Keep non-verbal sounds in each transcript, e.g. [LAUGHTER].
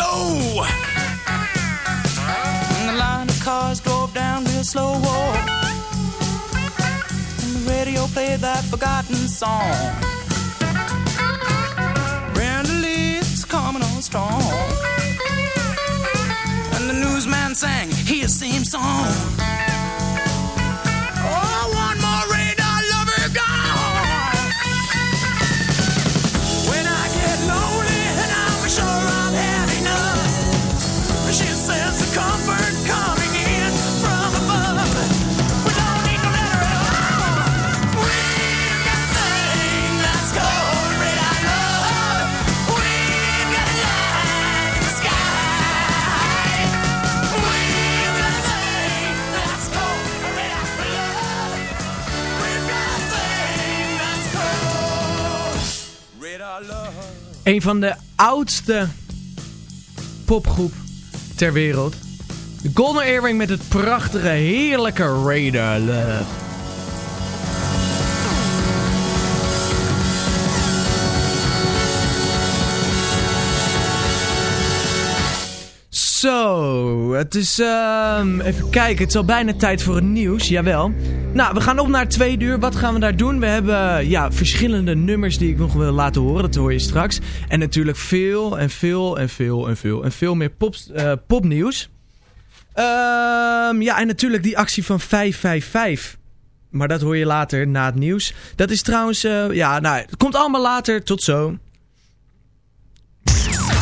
go. And the line of cars drove down real slow. And the radio played that forgotten song. Brenda Lee's coming on strong. And the newsman sang his same song. Een van de oudste popgroep ter wereld. De Golden Earring met het prachtige, heerlijke Radar Love. Zo, het is... ehm, even kijken, het is al bijna tijd voor het nieuws, jawel. Nou, we gaan op naar twee uur. Wat gaan we daar doen? We hebben ja, verschillende nummers die ik nog wil laten horen. Dat hoor je straks. En natuurlijk veel en veel en veel en veel en veel meer pop, eh, popnieuws. Ehm, ja, en natuurlijk die actie van 555. Maar dat hoor je later na het nieuws. Dat is trouwens... eh, ja, nou, het komt allemaal later. Tot zo.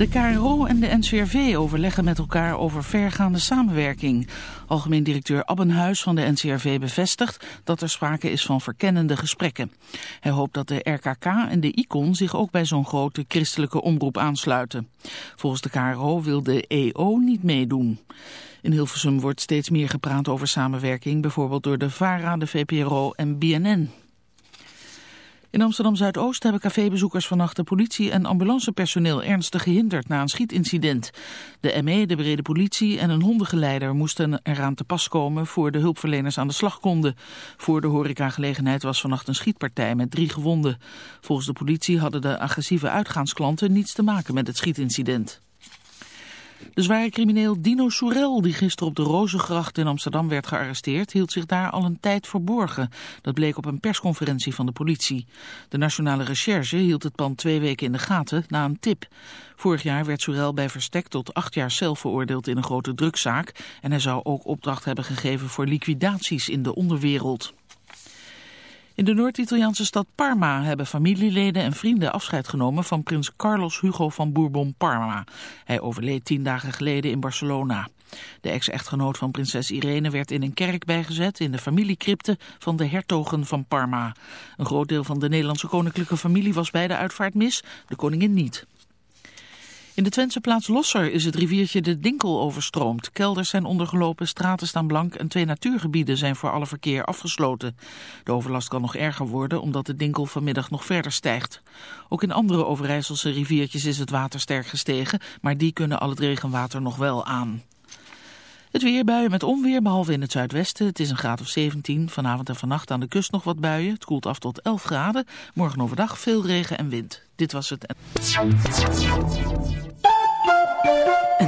De KRO en de NCRV overleggen met elkaar over vergaande samenwerking. Algemeen directeur Abbenhuis van de NCRV bevestigt dat er sprake is van verkennende gesprekken. Hij hoopt dat de RKK en de ICON zich ook bij zo'n grote christelijke omroep aansluiten. Volgens de KRO wil de EO niet meedoen. In Hilversum wordt steeds meer gepraat over samenwerking, bijvoorbeeld door de VARA, de VPRO en BNN. In Amsterdam-Zuidoost hebben cafébezoekers vannacht de politie en ambulancepersoneel ernstig gehinderd na een schietincident. De ME, de brede politie en een hondengeleider moesten eraan te pas komen voor de hulpverleners aan de slag konden. Voor de horecagelegenheid was vannacht een schietpartij met drie gewonden. Volgens de politie hadden de agressieve uitgaansklanten niets te maken met het schietincident. De zware crimineel Dino Soerel, die gisteren op de Rozengracht in Amsterdam werd gearresteerd, hield zich daar al een tijd verborgen. Dat bleek op een persconferentie van de politie. De Nationale Recherche hield het pand twee weken in de gaten na een tip. Vorig jaar werd Soerel bij verstek tot acht jaar cel veroordeeld in een grote drugszaak. En hij zou ook opdracht hebben gegeven voor liquidaties in de onderwereld. In de Noord-Italiaanse stad Parma hebben familieleden en vrienden afscheid genomen van prins Carlos Hugo van Bourbon-Parma. Hij overleed tien dagen geleden in Barcelona. De ex-echtgenoot van prinses Irene werd in een kerk bijgezet in de familiecrypte van de hertogen van Parma. Een groot deel van de Nederlandse koninklijke familie was bij de uitvaart mis, de koningin niet. In de Twentse plaats Losser is het riviertje de Dinkel overstroomd. Kelders zijn ondergelopen, straten staan blank en twee natuurgebieden zijn voor alle verkeer afgesloten. De overlast kan nog erger worden omdat de Dinkel vanmiddag nog verder stijgt. Ook in andere Overijsselse riviertjes is het water sterk gestegen, maar die kunnen al het regenwater nog wel aan. Het weer buien met onweer, behalve in het zuidwesten. Het is een graad of 17. Vanavond en vannacht aan de kust nog wat buien. Het koelt af tot 11 graden. Morgen overdag veel regen en wind. Dit was het.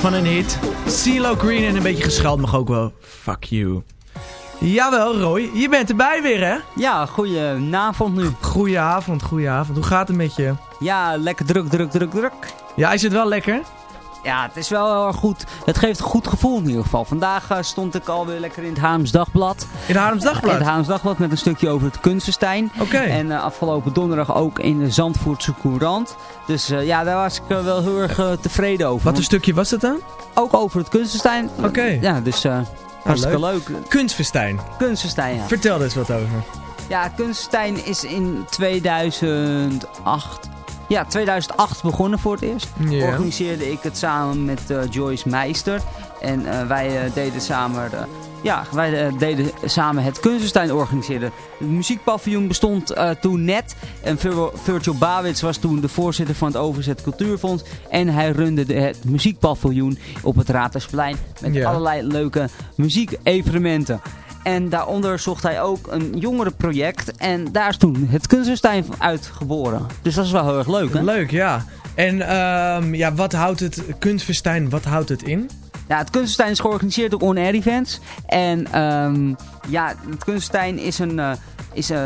Van een hit. CeeLo Green en een beetje gescheld mag ook wel. Fuck you. Jawel, Roy. Je bent erbij weer, hè? Ja, goedenavond nu. Goedenavond, goedenavond. Hoe gaat het met je? Ja, lekker druk, druk, druk, druk. Ja, is het wel lekker? Ja, het is wel heel goed het geeft een goed gevoel in ieder geval. Vandaag eh, stond ik alweer lekker in het Haarms Dagblad. In het Haarms Dagblad? In het Haarms Dagblad met een stukje over het kunstenstein. En eh, afgelopen donderdag ook in de Zandvoortse Courant. Dus eh, ja, daar was ik wel heel erg tevreden over. Wat een stukje was het dan? Ook over het kunstenstein. Oké. Ja, dus... Nou, hartstikke leuk. leuk. Kunstenstein. Ja. Vertel er eens wat over. Ja, Kunstverstein is in 2008 ja, 2008 begonnen voor het eerst. Yeah. Organiseerde ik het samen met eh, Joyce Meister. En eh, wij eh, deden samen... ja, wij deden samen het Kunstenstein organiseren. Het muziekpaviljoen bestond toen net. En Vir Virgil Bawits was toen de voorzitter van het Overzet Cultuurfonds. En hij runde de, het muziekpaviljoen op het Ratersplein. Met allerlei leuke muziekevenementen. En daaronder zocht hij ook een jongerenproject. En daar is toen het Kunstenstein uitgeboren. Dus dat is wel heel erg leuk, hè? Leuk, ja. En ehm, ja, wat houdt het kunstfestijn, wat houdt het in? Ja, het Kunstenstein is georganiseerd door On Air Events. En ehm, ja, het Kunstenstein is een, eh, is, eh,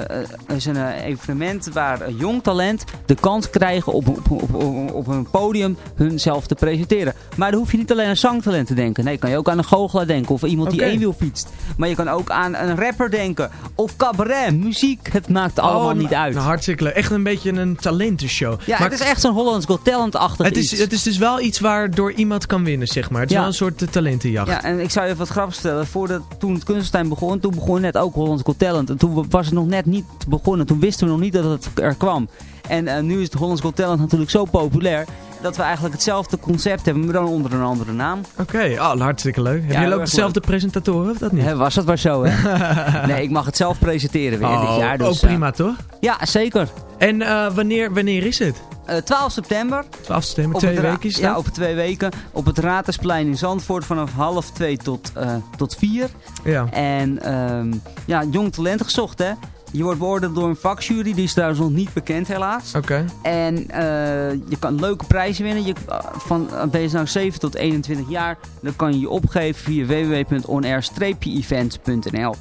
is een eh, evenement waar jong talent de kans krijgen op, op, op, op, een podium hunzelf te presenteren. Maar dan hoef je niet alleen aan zangtalent te denken. Nee, kan je ook aan een goochelaar denken of iemand Oké. die eenwiel fietst. Maar je kan ook aan een rapper denken. Of cabaret, muziek. Het maakt allemaal Oh, niet uit. Nou, hartstikke leuk. Echt een beetje een talentenshow. ja, Maar het is echt zo'n Hollands Got Talent-achtig het is, iets. het is dus wel iets waardoor iemand kan winnen, zeg maar. Het is Ja. wel een soort talentenjacht. Ja, en ik zou je even wat grappigs vertellen. Voordat, toen het Kunstenstein begon, toen begon net ook Hollands Got Talent. En toen was het nog net niet begonnen. Toen wisten we nog niet dat het er kwam. En eh, nu is het Hollands Got Talent natuurlijk zo populair... dat we eigenlijk hetzelfde concept hebben, maar dan onder een andere naam. Oké, oh, hartstikke leuk. Hebben heel jullie ook dezelfde presentatoren of dat niet? Was dat maar zo, hè? [LAUGHS] nee, ik mag het zelf presenteren weer oh, dit jaar. Dus, ook prima, toch? ja, zeker. En eh, wanneer, wanneer is het? Eh 12 september. 12 september, twee weken is dat? Ja, over twee weken. Op het Ratersplein in Zandvoort vanaf half twee tot, eh tot vier. Ja. En ehm, ja, jong talent gezocht hè. Je wordt beoordeeld door een vakjury, die is trouwens nog niet bekend helaas. Oké. En eh, je kan leuke prijzen winnen. Je, van, uh, ben je nou 7 tot 21 jaar, dan kan je je opgeven via www.onair-events.nl.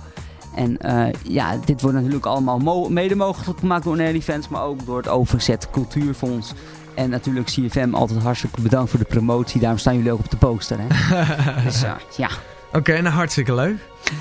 En eh, ja, dit wordt natuurlijk allemaal mo- mede mogelijk gemaakt door Onair Events, maar ook door het Overzet Cultuurfonds. En natuurlijk CFM altijd hartstikke bedankt voor de promotie. Daarom staan jullie ook op de poster. Hè? [LAUGHS] dus eh, ja. Oké, nou hartstikke leuk.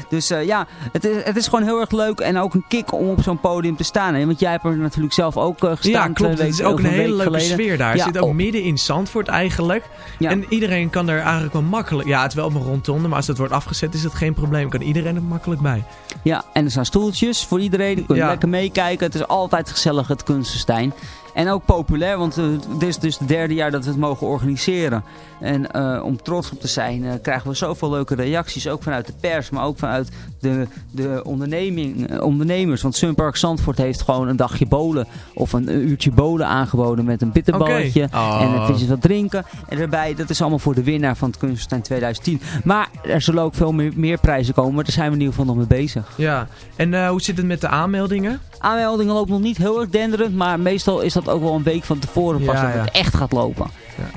Dus eh, ja, het is, het is gewoon heel erg leuk en ook een kick om op zo'n podium te staan. Hè? Want jij hebt er natuurlijk zelf ook eh, gestaan. Ja, klopt. Het is ook een hele leuke geleden. sfeer daar. Het Ja, zit ook midden in Zandvoort eigenlijk. Ja. En iedereen kan er eigenlijk wel makkelijk... Ja, het is wel op een rondtonde, maar als het wordt afgezet is het geen probleem. Kan iedereen er makkelijk bij. Ja, en er zijn stoeltjes voor iedereen. Kunnen Ja. lekker meekijken. Het is altijd gezellig, het Kunstenstein. En ook populair, want eh, dit is dus het derde jaar dat we het mogen organiseren. En eh, om trots op te zijn, eh, krijgen we zoveel leuke reacties. Ook vanuit de pers, maar ook vanuit de, de onderneming, eh, ondernemers. Want Sunpark Zandvoort heeft gewoon een dagje bolen of een uurtje bolen aangeboden met een bitterballetje. Oké. Oh. En een visjes wat drinken. En daarbij, dat is allemaal voor de winnaar van het Kunstenstein 2010. Maar er zullen ook veel meer, meer prijzen komen, maar daar zijn we in ieder geval nog mee bezig. Ja. En eh, hoe zit het met de aanmeldingen? Aanmeldingen loopt nog niet heel erg denderend, maar meestal is dat ook wel een week van tevoren pas Ja, dat het echt gaat lopen.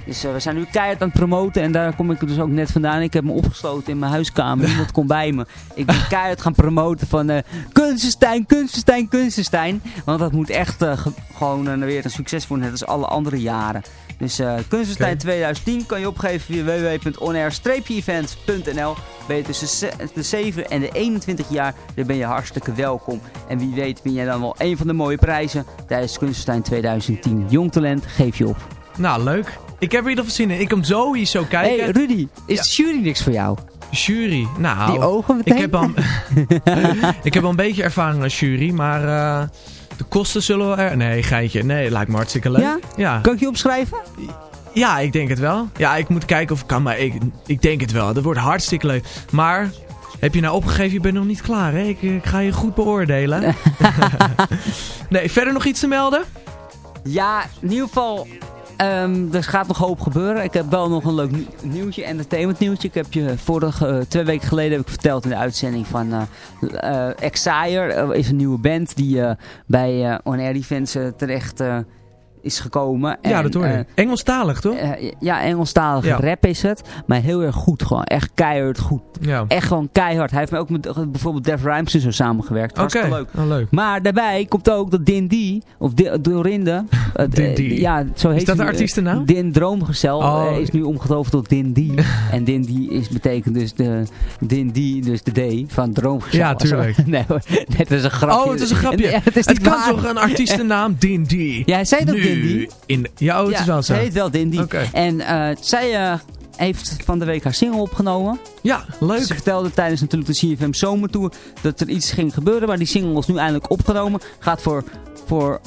Dus eh, we zijn nu keihard aan het promoten en daar kom ik dus ook net vandaan. Ik heb me opgesloten in mijn huiskamer, niemand komt bij me. Ik ben keihard gaan promoten van eh Kunstenstein, Kunstenstein, Kunstenstein. Want dat moet echt eh, ge- gewoon weer een succes worden, net als alle andere jaren. Dus eh Kunstenstein Oké. 2010 kan je opgeven via www.onair-events.nl. Ben je tussen de 7 en de 21 jaar, dan ben je hartstikke welkom. En wie weet win jij dan wel een van de mooie prijzen tijdens Kunstenstein 2010. Jong talent, geef je op. Nou, leuk. Ik heb er in ieder geval zin in. Ik kom sowieso kijken. hey, Rudy, is de jury niks voor jou? Jury. Nou, Die ogen meteen? ik heb, al, [LAUGHS] [LAUGHS] ik heb al een beetje ervaring als jury, maar eh, de kosten zullen wel... Er... Nee, geintje. Nee, lijkt me hartstikke leuk. Ja? Ja. Kan ik je opschrijven? Ja, ik denk het wel. Ja, ik moet kijken of ik kan, maar ik, ik denk het wel. Dat wordt hartstikke leuk. Maar, heb je nou opgegeven, je bent nog niet klaar, hè? Ik, ik ga je goed beoordelen. [LAUGHS] nee, verder nog iets te melden? Ja, in ieder geval, ehm, er gaat nog hoop gebeuren. Ik heb wel nog een leuk nieuw- nieuwtje, entertainment nieuwtje. Ik heb je vorige, eh, twee weken geleden heb ik verteld in de uitzending van eh eh, Exire. is een nieuwe band die bij On Air Events eh, terecht is gekomen. ja, En, dat hoor eh, ik. Engelstalig, toch? eh, ja, Engelstalige Ja. rap is het. Maar heel erg goed gewoon. Echt keihard goed. ja. Echt gewoon keihard. Hij heeft me ook met eh, bijvoorbeeld Def Rhymes en zo samengewerkt. Oké, leuk. oh, leuk. Maar daarbij komt ook dat Din D, of Dorinde. [LAUGHS] het, Din eh, D. Ja, zo heet dat hij, de eh, artiestennaam? Din Droomgezel Oh. eh, is nu omgetoverd tot Din D. [LAUGHS] en Din D is, betekent dus de Din D, dus de D van Droomgezel. Ja, tuurlijk. [LAUGHS] nee hoor, net is een grapje. Oh, het is een grapje. Ja, het is het kan waar. toch een artiestennaam? Din D. Ja, hij zei dat In, ja, oh, het is wel zo. Ze heet wel Din D. Oké. En eh, zij eh, heeft van de week haar single opgenomen. Ja, leuk. Ze vertelde tijdens natuurlijk de CFM Zomertour dat er iets ging gebeuren. Maar die single was nu eindelijk opgenomen. Gaat voor, voor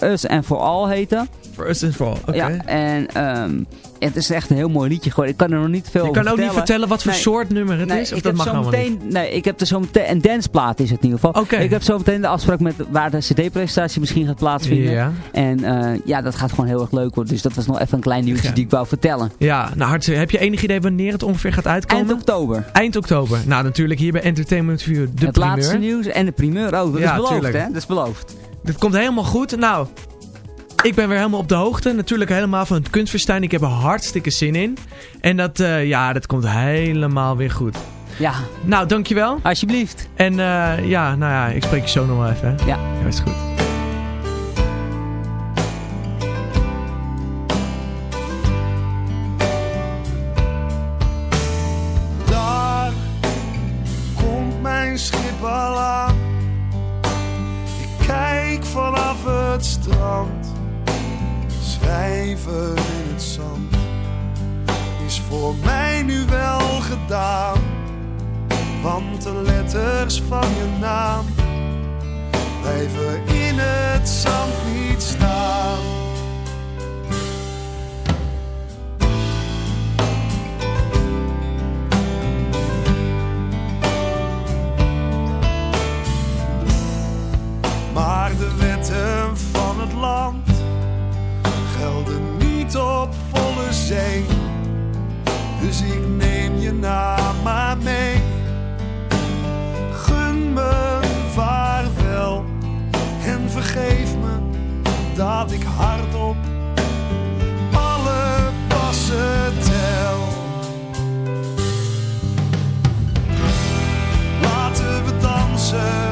Us and For All heten. For Us and For All, oké. Ja, en ehm, het is echt een heel mooi liedje geworden. Ik kan er nog niet veel Je over kan ook niet vertellen wat voor Nee. soort nummer het Nee, is? Of ik dat heb mag zo meteen, niet? Nee, ik heb er zo meteen... Een danceplaat is het in ieder geval. Ik heb zo meteen de afspraak met waar de cd-presentatie misschien gaat plaatsvinden. Ja. En eh, ja, dat gaat gewoon heel erg leuk worden. Dus dat was nog even een klein nieuwtje Ja. die ik wou vertellen. Ja, nou hartstikke. Heb je enig idee wanneer het ongeveer gaat uitkomen? Eind oktober. Eind oktober. Nou, natuurlijk hier bij Entertainment View de het primeur. laatste nieuws en de primeur. Oh, dat Ja, is beloofd, tuurlijk. hè? Dat is beloofd. Dit komt helemaal goed. Nou, ik ben weer helemaal op de hoogte. Natuurlijk helemaal van het kunstverstijn. Ik heb er hartstikke zin in. En dat, eh, ja, dat komt helemaal weer goed. Ja, Nou, dankjewel. alsjeblieft. En eh, ja, nou ja, ik spreek je zo nog wel even. Hè? Ja. Ja, is goed. Schrijven in het zand is voor mij nu wel gedaan. Want de letters van je naam blijven in het zand niet staan. Maar de wetten van het land gelden niet op volle zee. Dus ik neem je naam maar mee. Gun me vaarwel en vergeef me dat ik hardop alle passen tel. Laten we dansen,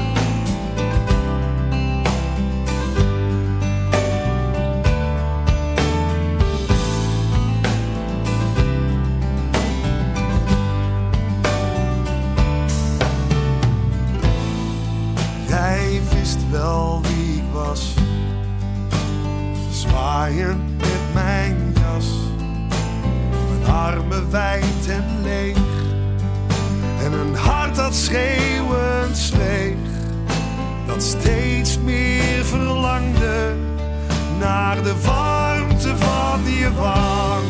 Met mijn jas. Mijn armen wijd en leeg. En een hart dat schreeuwend zweeg. Dat steeds meer verlangde naar de warmte van je wang.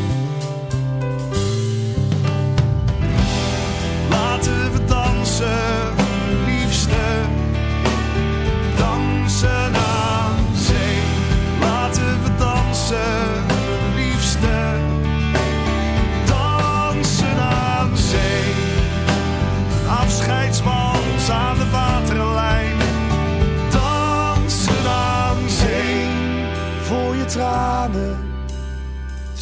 Laten we dansen, liefste.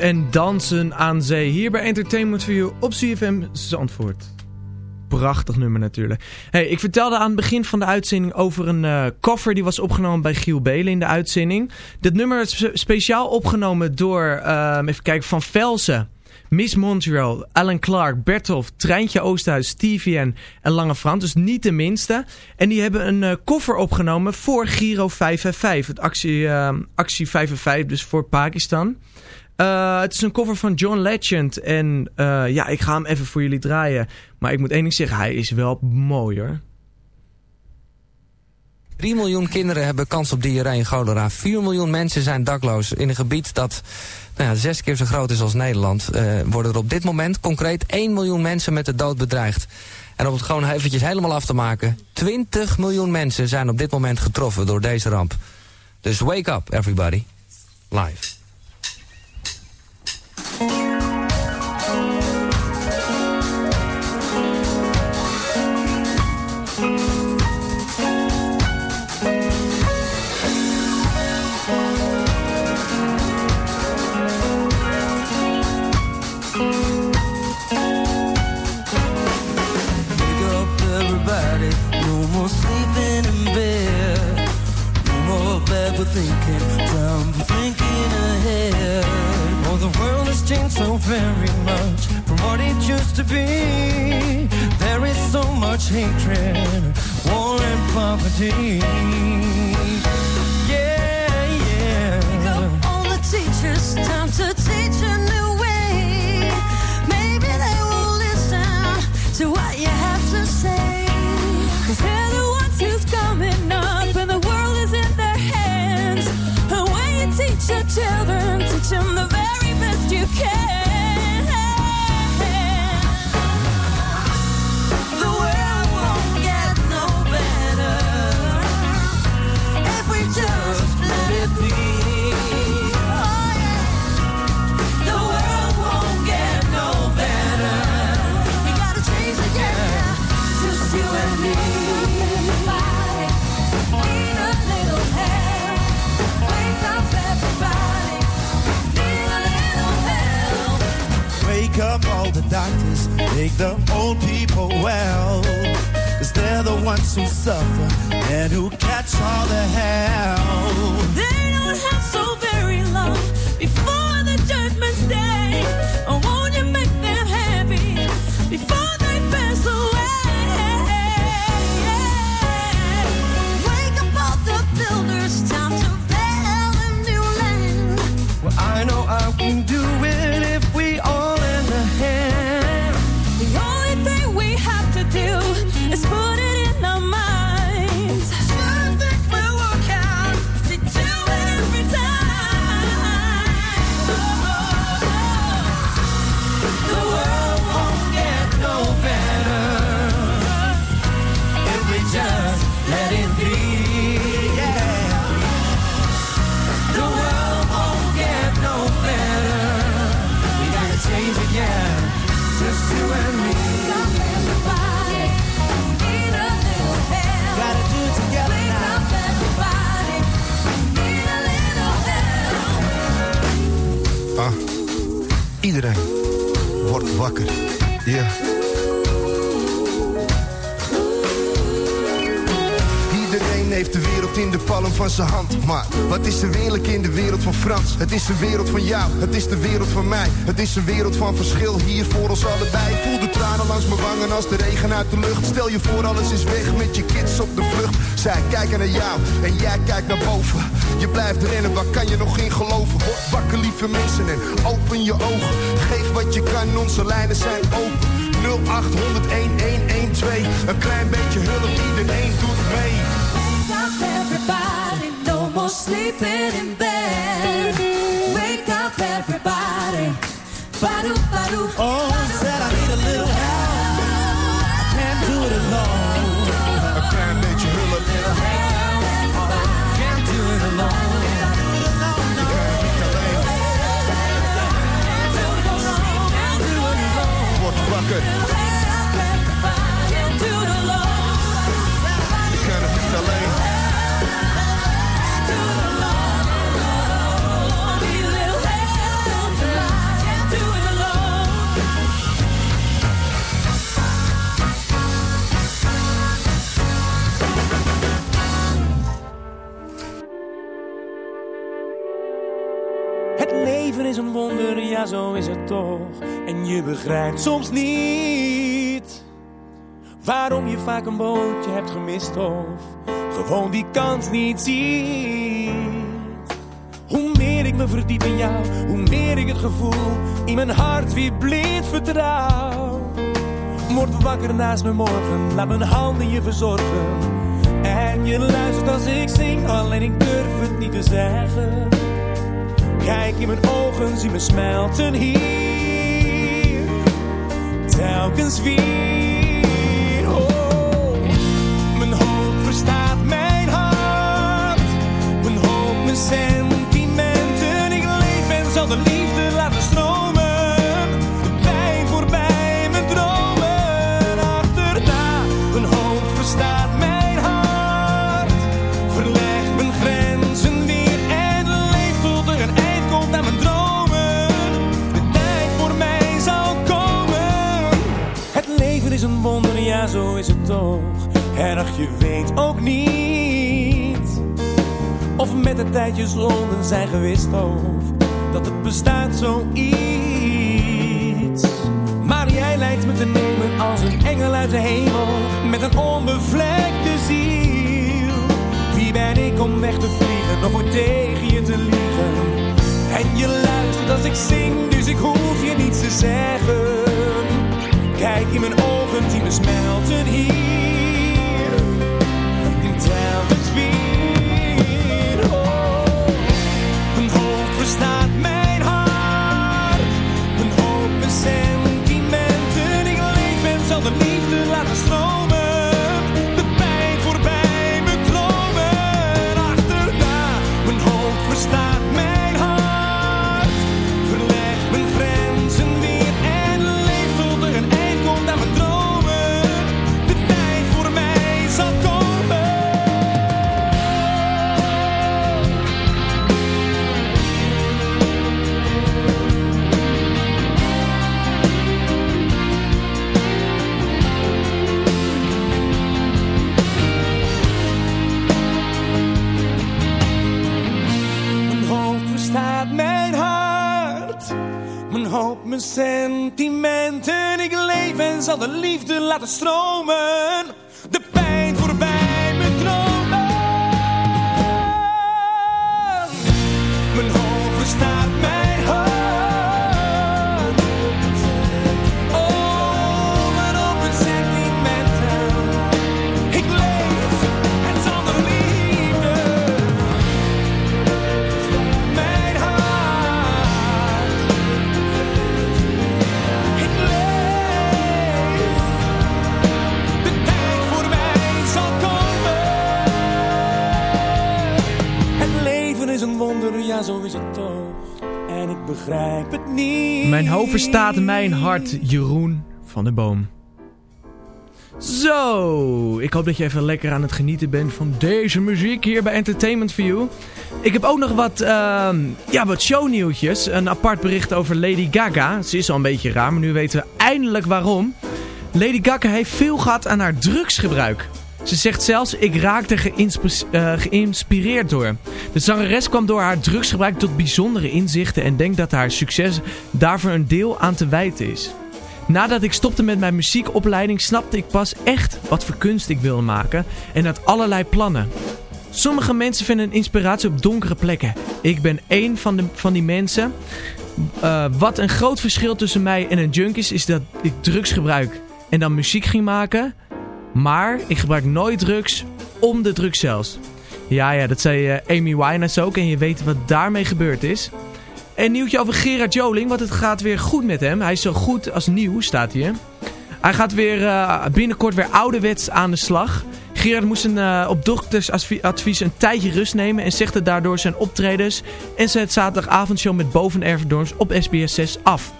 en Dansen aan Zee. Hier bij Entertainment for You op CFM Zandvoort. Prachtig nummer natuurlijk. Hey, ik vertelde aan het begin van de uitzending over een uh, cover die was opgenomen bij Giel Belen in de uitzending. Dit nummer is speciaal opgenomen door, uh, even kijken, Van Velsen. Miss Montreal, Alan Clark, Bertolf, Treintje Oosthuis, Stevie en Lange Frans. Dus niet de minste. En die hebben een uh, koffer opgenomen voor Giro 555. Het actie, uh, actie 555, dus voor Pakistan. Uh, het is een cover van John Legend. En ja, ik ga hem even voor jullie draaien. Maar ik moet één ding zeggen, hij is wel mooi hoor. 3 miljoen kinderen hebben kans op diarree en cholera. 4 miljoen mensen zijn dakloos in een gebied dat nou ja, zes keer zo groot is als Nederland. Uh, worden er op dit moment concreet 1 miljoen mensen met de dood bedreigd. En om het gewoon eventjes helemaal af te maken... 20 miljoen mensen zijn op dit moment getroffen door deze ramp. Dus wake up, everybody. Live. Very much from what it used to be. There is so much hatred, war and poverty. Yeah, yeah. Pick all the teachers, time to teach a new way. Maybe they will listen to what you have to say. Cause they're the ones who's coming up and the world is in their hands. And when you teach your children, teach them the very best you can. The doctors, make the old people well. Cause they're the ones who suffer and who catch all the hell. Het is de wereld van jou, het is de wereld van mij. Het is een wereld van verschil hier voor ons allebei. Voel de tranen langs mijn wangen als de regen uit de lucht. Stel je voor, alles is weg met je kids op de vlucht. Zij kijken naar jou en jij kijkt naar boven. Je blijft rennen, waar kan je nog in geloven? Word wakker, lieve mensen, en open je ogen. Geef wat je kan, onze lijnen zijn open. 0800 1112. Een klein beetje hulp, iedereen doet mee. Up, everybody. No more sleeping in bed. everybody. Ba-do, ba-do, oh, ba-do, said I need a little help. Begrijpt soms niet waarom je vaak een bootje hebt gemist of gewoon die kans niet ziet. Hoe meer ik me verdiep in jou, hoe meer ik het gevoel in mijn hart weer blind vertrouw. Word wakker naast me morgen, laat mijn handen je verzorgen. En je luistert als ik zing, alleen ik durf het niet te zeggen. Kijk in mijn ogen, zie me smelten hier. Telkens weer. Zo is het toch. Erg, je weet ook niet of met de tijd je zonden zijn gewist of dat het bestaat zoiets. Maar jij lijkt me te nemen als een engel uit de hemel met een onbevlekte ziel. Wie ben ik om weg te vliegen of voor tegen je te liegen? En je luistert als ik zing, dus ik hoef je niets te zeggen. Kijk in mijn ogen, zie me smelten hier. Telkens weer. Oh. Mijn hoofd verstaat mijn hart. Mijn hoop, sentimenten. Ik leef en zal de liefde sentimenten. Ik leef en zal de liefde laten stromen. Begrijp het niet. Mijn hoofd verstaat mijn hart, Jeroen van de Boom. Zo, ik hoop dat je even lekker aan het genieten bent van deze muziek hier bij Entertainment for You. Ik heb ook nog wat, ehm, ja, wat shownieuwtjes. Een apart bericht over Lady Gaga. Ze is al een beetje raar, maar nu weten we eindelijk waarom. Lady Gaga heeft veel gehad aan haar drugsgebruik. Ze zegt zelfs, ik raakte eh, geïnspireerd door. De zangeres kwam door haar drugsgebruik tot bijzondere inzichten en denkt dat haar succes daarvoor een deel aan te wijten is. Nadat ik stopte met mijn muziekopleiding snapte ik pas echt wat voor kunst ik wilde maken en had allerlei plannen. Sommige mensen vinden inspiratie op donkere plekken. Ik ben één van, van die mensen. Eh, wat een groot verschil tussen mij en een junk is, is dat ik drugs gebruik en dan muziek ging maken. Maar ik gebruik nooit drugs om de drugs zelfs. Ja, ja, dat zei eh, Amy Winehouse ook en je weet wat daarmee gebeurd is. Een nieuwtje over Gerard Joling, want het gaat weer goed met hem. Hij is zo goed als nieuw, staat hier. Hij gaat weer eh, binnenkort weer ouderwets aan de slag. Gerard moest een, eh, op doktersadvies een tijdje rust nemen en zegde daardoor zijn optredens en zijn zaterdagavondshow met Boven op SBS 6 af.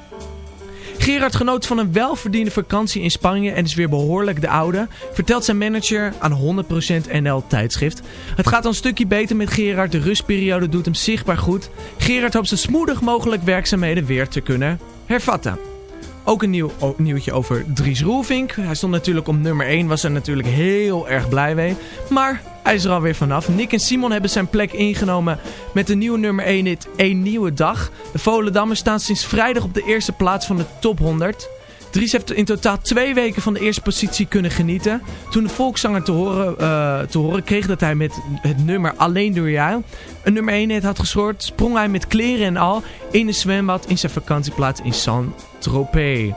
Gerard genoot van een welverdiende vakantie in Spanje en is weer behoorlijk de oude, vertelt zijn manager aan 100% NL tijdschrift. Het gaat een stukje beter met Gerard, de rustperiode doet hem zichtbaar goed. Gerard hoopt zo smoedig mogelijk werkzaamheden weer te kunnen hervatten. Ook een nieuw nieuwtje over Dries Roelvink. Hij stond natuurlijk op nummer 1, was er natuurlijk heel erg blij mee. Maar Hij is er alweer vanaf. Nick en Simon hebben zijn plek ingenomen met de nieuwe nummer 1 hit Een Nieuwe Dag. De Volendammers staan sinds vrijdag op de eerste plaats van de top 100. Dries heeft in totaal twee weken van de eerste positie kunnen genieten. Toen de volkszanger te horen, eh, te horen kreeg dat hij met het nummer Alleen Door Jou een nummer 1 hit had gescoord, sprong hij met kleren en al in een zwembad in zijn vakantieplaats in Saint-Tropez.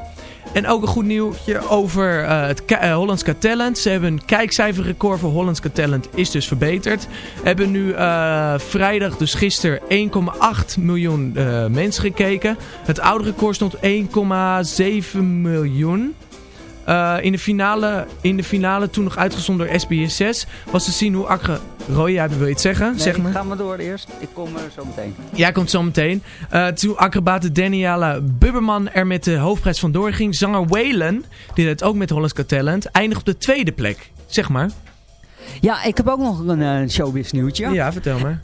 En ook een goed nieuwtje over eh, het eh, Hollands Got Talent. Ze hebben een kijkcijferrecord voor Hollands Got Talent is dus verbeterd. Hebben nu eh, vrijdag, dus gisteren, 1,8 miljoen mensen gekeken. Het oude record stond 1,7 miljoen. Eh, in, de finale, in de finale, toen nog uitgezonden door SBS 6, was te zien hoe Accra... Roy, jij wil je iets zeggen? Nee, zeg maar. ga maar door eerst. Ik kom er zo meteen. Ja, komt zo meteen. Eh, toen acrobate Daniela Bubberman er met de hoofdprijs vandoor ging. Zanger Waylon, die deed ook met Hollands Got Talent, eindigt op de tweede plek. Zeg maar. Ja, ik heb ook nog een eh, showbiz nieuwtje. Ja, vertel maar.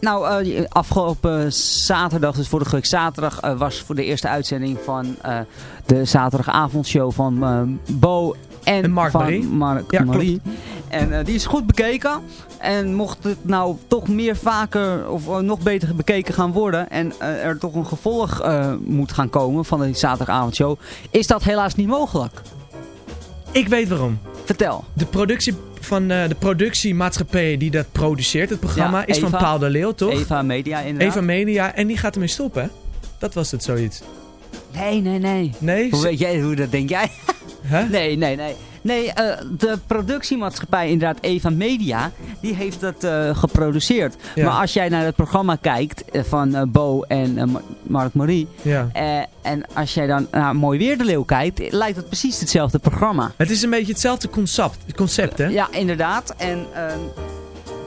Nou, eh, afgelopen zaterdag, dus vorige week zaterdag, eh, was voor de eerste uitzending van eh, de zaterdagavondshow van Bo en, En Mark van Marie. Mark Ja, Marie. En die is goed bekeken. En mocht het nou toch meer vaker of nog beter bekeken gaan worden en er toch een gevolg moet gaan komen van die zaterdagavondshow, is dat helaas niet mogelijk. Ik weet waarom. Vertel. De productie van eh, de productiemaatschappij die dat produceert, het programma, Ja, is van. Paul de Leeuw, toch? Eva Media inderdaad. Eva Media. En die gaat ermee stoppen. Dat was het zoiets. Nee, nee, nee. Nee? Hoe weet jij, hoe dat denk jij? [LAUGHS] Nee, nee, nee. Nee, eh, de productiemaatschappij, inderdaad Eva Media, die heeft dat eh, geproduceerd. Ja. Maar als jij naar het programma kijkt eh, van Bo en Ma- Mark Marie, Ja. en als jij dan naar Mooi Weer de Leeuw kijkt, lijkt het precies hetzelfde programma. Het is een beetje hetzelfde concept, concept hè? Ja, inderdaad. En eh,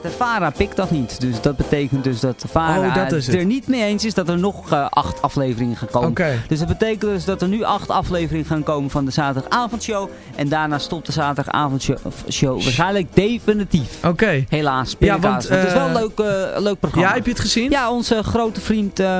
de VARA pikt dat niet. Dus dat betekent dus dat de VARA Oh, dat er niet mee eens is dat er nog eh, acht afleveringen gaan komen. Dus dat betekent dus dat er nu acht afleveringen gaan komen van de zaterdagavondshow. En daarna stopt de zaterdagavondshow show waarschijnlijk definitief. Oké. Helaas. Ja, want, het is wel eh, een leuk, eh, leuk programma. Ja, heb je het gezien? Ja, onze grote vriend eh,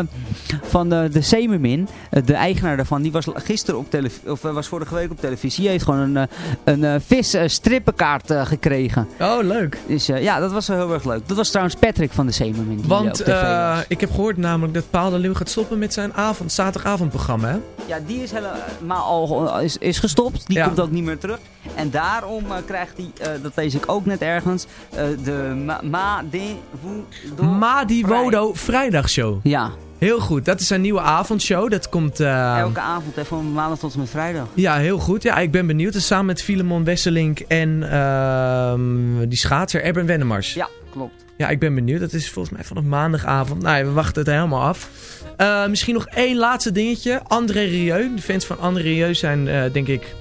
van de, de Semermin, eh, de eigenaar daarvan, die was gisteren op televisie, of eh, was vorige week op televisie. Die heeft gewoon een, eh, een eh, vis eh, strippenkaart eh, gekregen. Oh, leuk. Dus eh, ja, dat was wel heel erg leuk. Dat was trouwens Patrick van de Semermin. die, eh, Want eh, ik heb gehoord namelijk dat Paul de Leeuw gaat stoppen met zijn avond, zaterdagavondprogramma, hè? Ja, die is, helemaal al, is, is gestopt. Die Ja. komt ook niet meer terug. En daarom eh, krijgt hij, eh, dat lees ik ook net ergens, eh, de Ma, ma de Vudo Madi Wodo Vrijdagshow. Ja. Heel goed, dat is zijn nieuwe avondshow. Dat komt... eh, Elke avond, hè, van maandag tot en met vrijdag. Ja, heel goed. Ja, ik ben benieuwd. Dus samen met Filemon Wesselink en ehm, die schaatser Erben Wennemars. Ja, klopt. Ja, ik ben benieuwd. Dat is volgens mij vanaf maandagavond. Nou ja, we wachten het helemaal af. Eh, misschien nog één laatste dingetje. André Rieu. De fans van André Rieu zijn, eh, denk ik,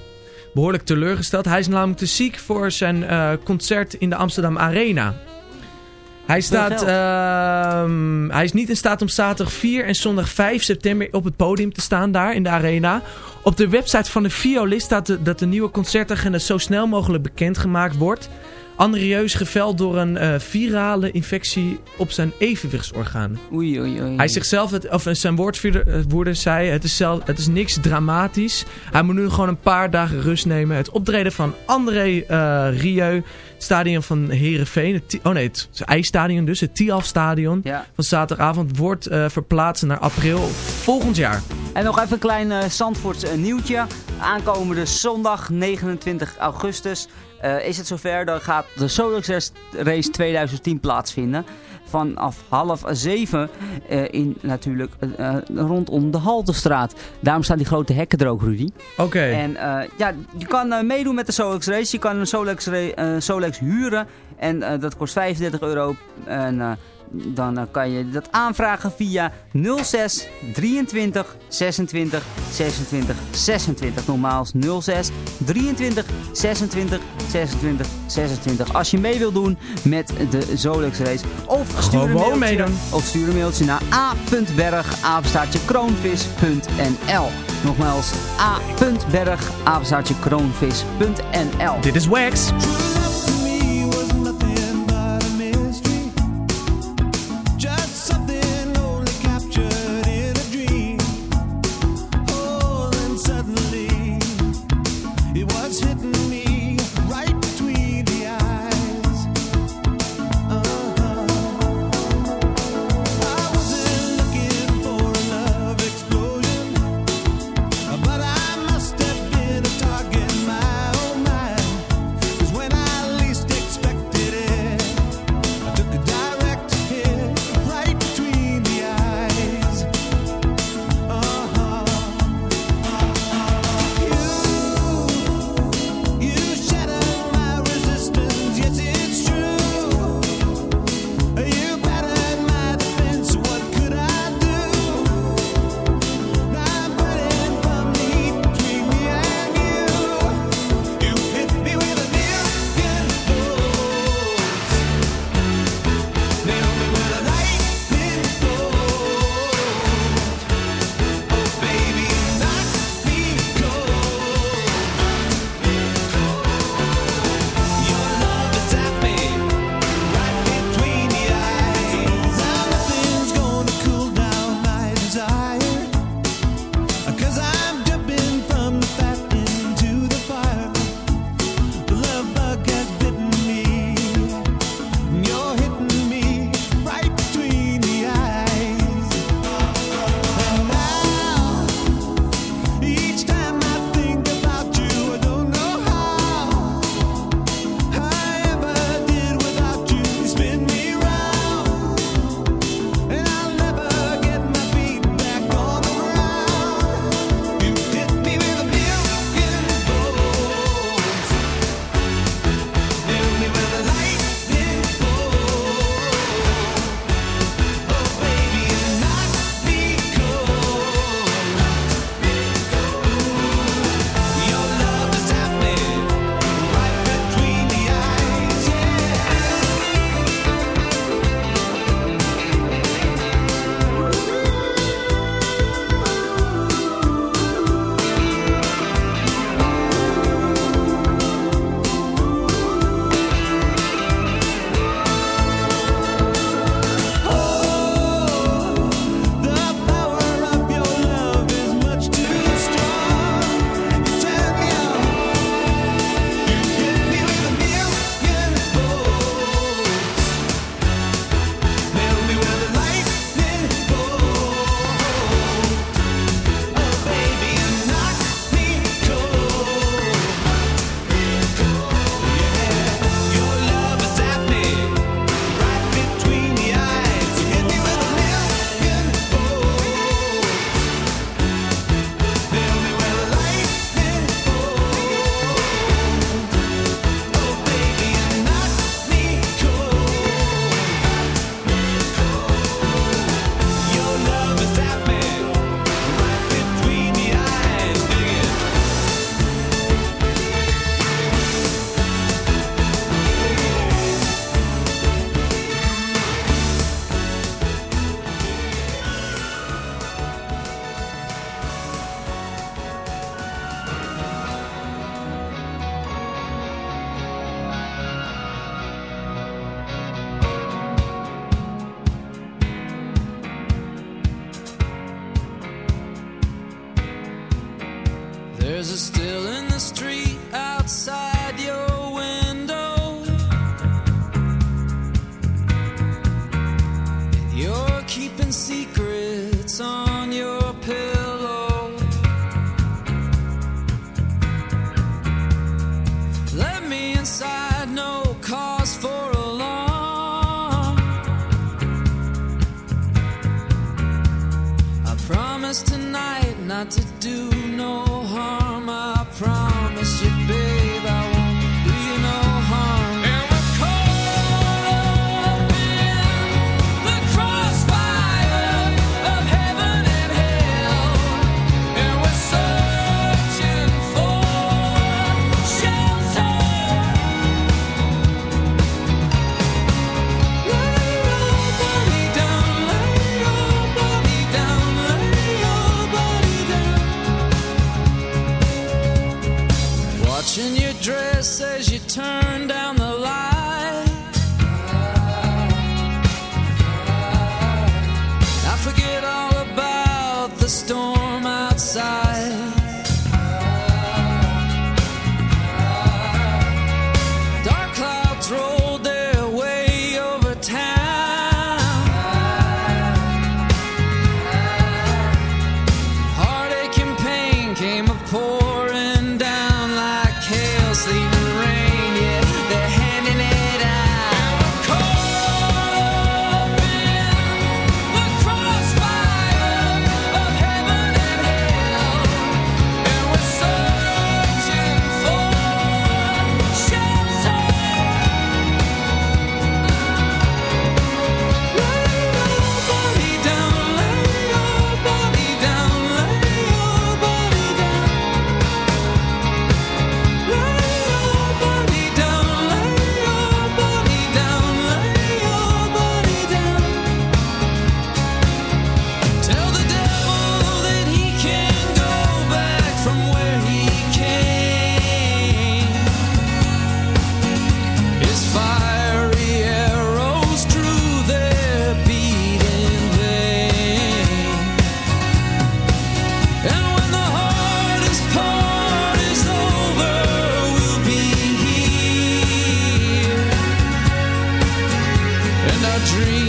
behoorlijk teleurgesteld. Hij is namelijk te ziek voor zijn concert in de Amsterdam Arena. Hij, staat, ehm, hij is niet in staat om zaterdag 4 en zondag 5 september op het podium te staan daar in de arena. Op de website van de violist staat de- dat de nieuwe concertagenda zo snel mogelijk bekendgemaakt wordt. Is geveld door een eh, virale infectie op zijn evenwichtsorgaan. Oei, oei, oei. Hij zichzelf, het, of zijn woordvoerder zei, het is, zelf, het is niks dramatisch. Hij moet nu gewoon een paar dagen rust nemen. Het optreden van André eh Rieu, stadion van Herenveen, oh nee, het, ijsstadion dus, het Tialf stadion Ja. van zaterdagavond wordt eh, verplaatst naar april volgend jaar. En nog even een klein Zandvoorts eh, nieuwtje. Aankomende zondag 29 augustus eh, is het zover. Dan gaat de Solex Race 2010 plaatsvinden. Vanaf half zeven eh, in natuurlijk eh, rondom de Haltestraat. Daarom staan die grote hekken er ook, Rudy. Oké. En ja, je kan meedoen met de Solex Race. Je kan een Solex, Solex huren. En dat kost 35 euro. En dan eh, kan je dat aanvragen via 06 23 26 26 26. Nogmaals 06 23 26 26 26. Als je mee wilt doen met de Solex Race. Of stuur een mailtje, meedoen. Of stuur een mailtje naar a.berg kroonvis.nl Nogmaals a.berg kroonvis.nl Dit is Wax.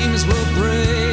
Dreams will break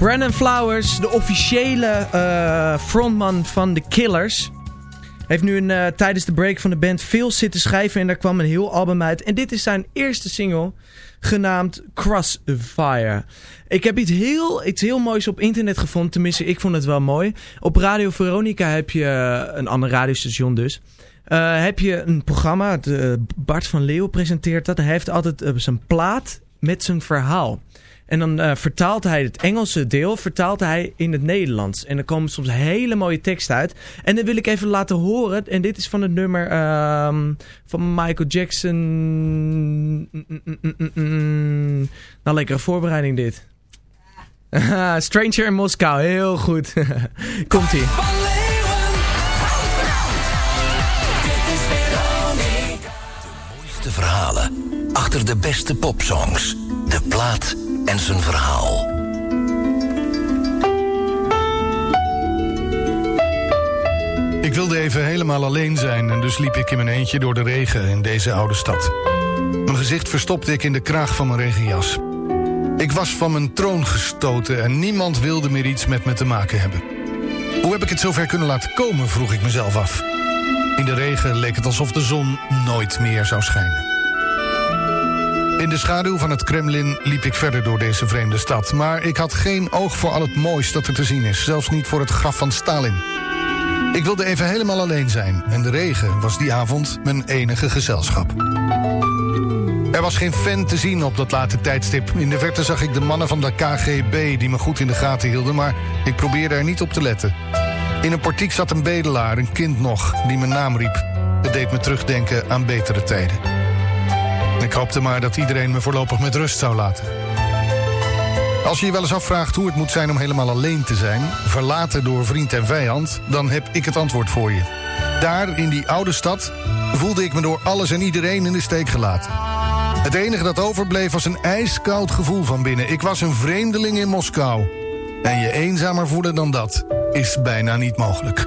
Brandon Flowers, de officiële eh, frontman van The Killers. Heeft nu een, eh, tijdens de break van de band veel zitten schrijven en daar kwam een heel album uit. En dit is zijn eerste single, genaamd Crossfire. Ik heb iets heel, iets heel moois op internet gevonden, tenminste ik vond het wel mooi. Op Radio Veronica heb je, eh, een ander radiostation dus... heb je een programma, Bart van Leeuw presenteert dat. Hij heeft altijd zijn plaat met zijn verhaal. En dan eh, vertaalt hij het Engelse deel vertaalt hij in het Nederlands. En er komen soms hele mooie teksten uit. En dat wil ik even laten horen. En dit is van het nummer ehm, van Michael Jackson. Nou, lekkere voorbereiding dit. [LAUGHS] Stranger in Moskou, heel goed. [LAUGHS] Komt-ie. De verhalen achter de beste popsongs. De plaat en zijn verhaal. Ik wilde even helemaal alleen zijn en dus liep ik in mijn eentje door de regen in deze oude stad. Mijn gezicht verstopte ik in de kraag van mijn regenjas. Ik was van mijn troon gestoten en niemand wilde meer iets met me te maken hebben. Hoe heb ik het zover kunnen laten komen, vroeg ik mezelf af. In de regen leek het alsof de zon nooit meer zou schijnen. In de schaduw van het Kremlin liep ik verder door deze vreemde stad. Maar ik had geen oog voor al het moois dat er te zien is. Zelfs niet voor het graf van Stalin. Ik wilde even helemaal alleen zijn. En de regen was die avond mijn enige gezelschap. Er was geen fan te zien op dat late tijdstip. In de verte zag ik de mannen van de KGB die me goed in de gaten hielden... maar ik probeerde er niet op te letten. In een portiek zat een bedelaar, een kind nog, die mijn naam riep. Het deed me terugdenken aan betere tijden. Ik hoopte maar dat iedereen me voorlopig met rust zou laten. Als je je wel eens afvraagt hoe het moet zijn om helemaal alleen te zijn... verlaten door vriend en vijand, dan heb ik het antwoord voor je. Daar, in die oude stad, voelde ik me door alles en iedereen in de steek gelaten. Het enige dat overbleef was een ijskoud gevoel van binnen. Ik was een vreemdeling in Moskou. En je eenzamer voelen dan dat is bijna niet mogelijk.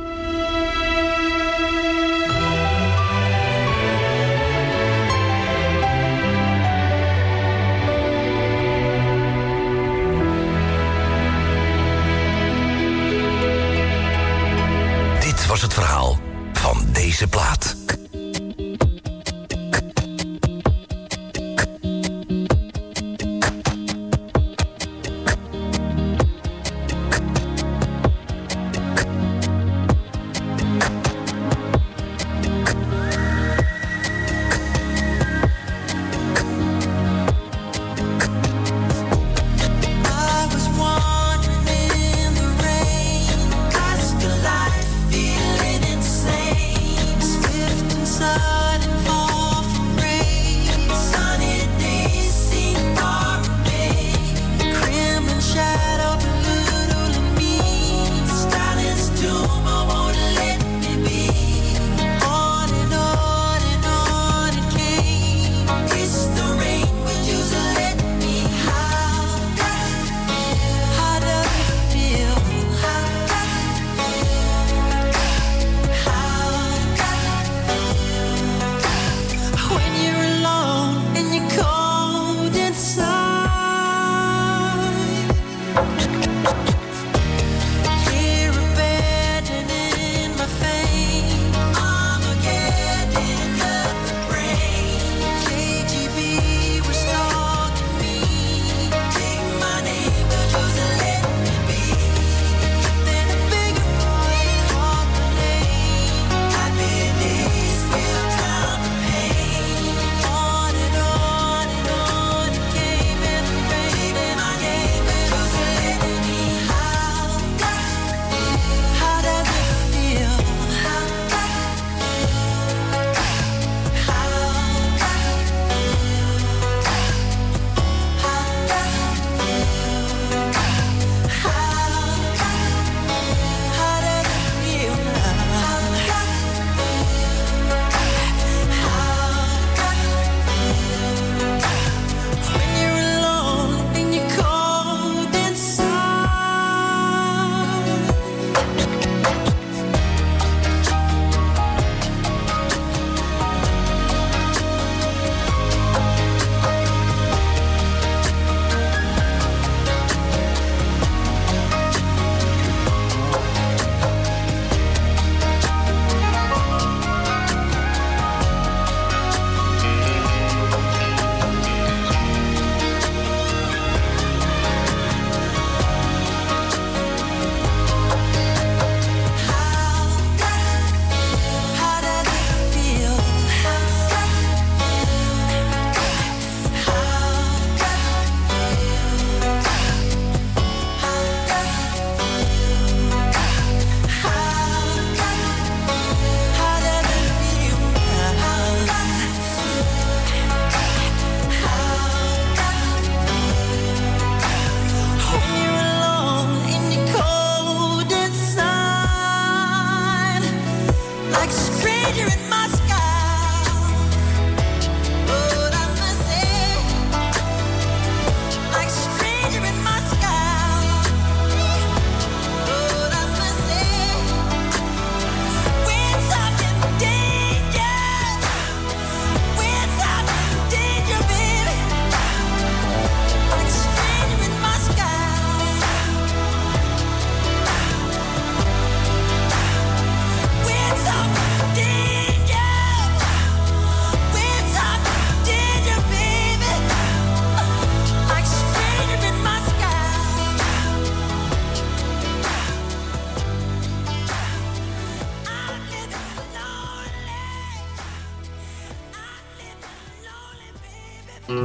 Ze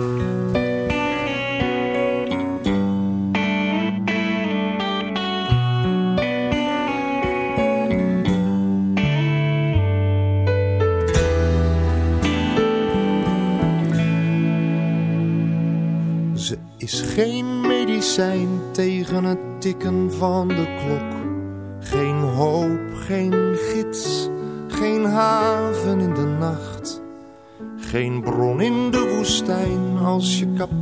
is geen medicijn tegen het tikken van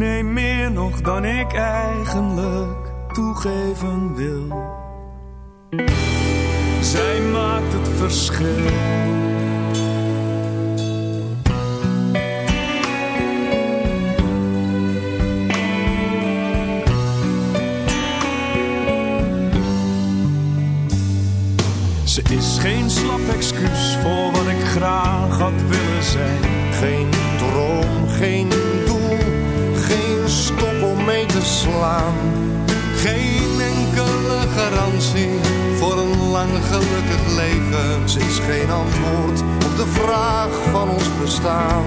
Nee, meer nog dan ik eigenlijk toegeven wil. Zij maakt het verschil. Ze is geen antwoord op de vraag van ons bestaan.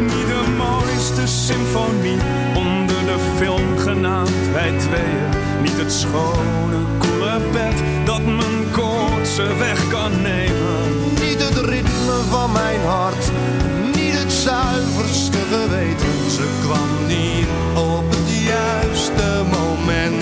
Niet de mooiste symfonie onder de film genaamd wij tweeën. Niet het schone, koele bed dat mijn koortse weg kan nemen. Niet het ritme van mijn hart, niet het zuiverste geweten. Ze kwam niet op het juiste moment.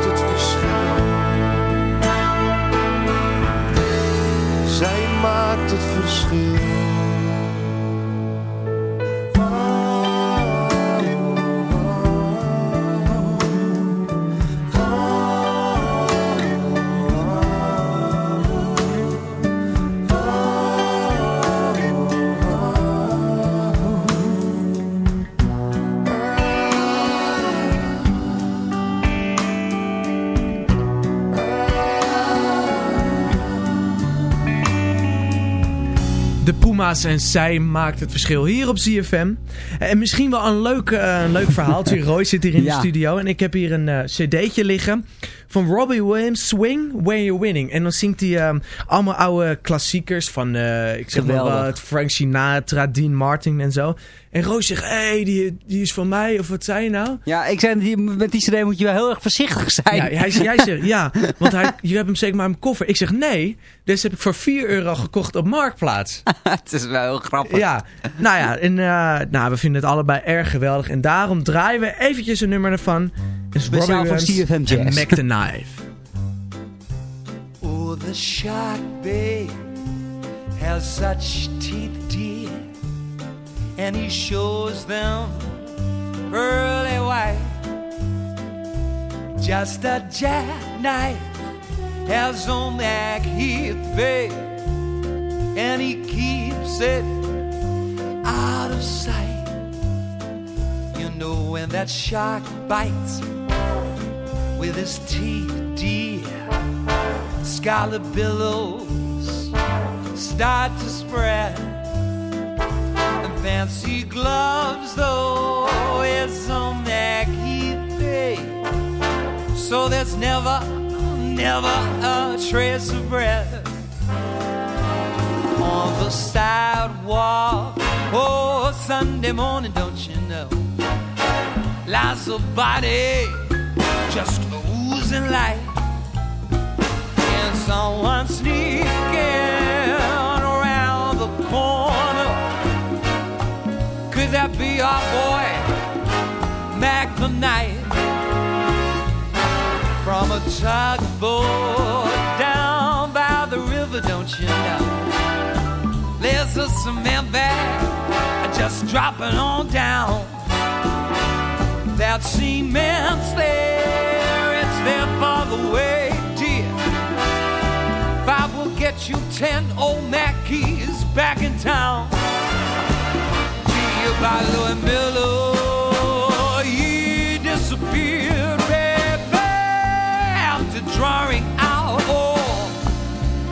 maakt het verschil. Puma's en zij maakt het verschil hier op ZFM. En misschien wel een leuk, eh, een leuk verhaaltje. [LAUGHS] Roy zit hier in Ja. de studio en ik heb hier een eh, cd'tje liggen van Robbie Williams, Swing When You're Winning. En dan zingt hij eh, allemaal oude klassiekers van, eh, ik zeg wel, Frank Sinatra, Dean Martin en zo. En Roy zegt, hé, hey, die, die is van mij, of wat zei je nou? Ja, ik zei, die- met die cd moet je wel heel erg voorzichtig zijn. Ja, hij, jij zegt ja, want hij, je hebt hem zeker maar in mijn koffer. Ik zeg nee, deze heb ik voor 4 euro gekocht op Marktplaats. [LAUGHS] het is wel heel grappig. Ja, nou ja, en eh, nou, we vinden het allebei erg geweldig. En daarom draaien we eventjes een nummer ervan. Is Speciaal Robbie voor Williams CFM en Jazz. Mac the Knife. Oh, the shark, babe, has such teeth, dear. And he shows them pearly white. Just a jackknife has on that Heath Bay, and he keeps it out of sight. You know when that shark bites with his teeth, dear, scarlet billows start to spread. Fancy gloves, though, is on that Bay. So there's never, never a trace of breath on the sidewalk. Oh, Sunday morning, don't you know? Lies a body just oozing light, and someone sneaking around the corner. That be our boy, Mac the Knight? From a tugboat down by the river, don't you know? There's a cement bag just dropping on down. That cement's there, it's there for the way, dear. Five will get you ten old Mackeys back in town. Disappeared, after drawing out all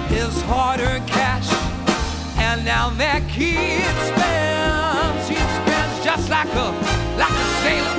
his hard-earned cash. And now that kid spends, he spends just like a like a sailor.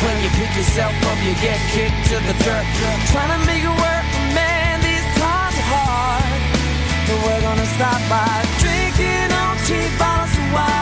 When. When you pick yourself up, you get kicked to the dirt. Trying to make it work, man, these times are hard. But we're gonna stop by drinking on cheap bottles of wine.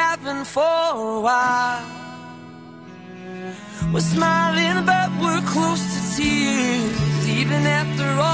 for a while. We're smiling, but we're close to tears, even after all.